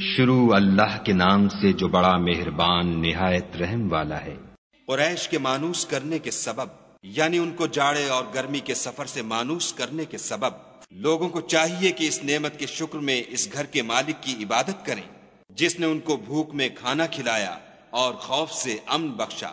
شروع اللہ کے نام سے جو بڑا مہربان نہایت رحم والا ہے۔ قریش کے مانوس کرنے کے سبب یعنی ان کو جاڑے اور گرمی کے سفر سے مانوس کرنے کے سبب، لوگوں کو چاہیے کہ اس نعمت کے شکر میں اس گھر کے مالک کی عبادت کریں۔ جس نے ان کو بھوک میں کھانا کھلایا اور خوف سے امن بخشا۔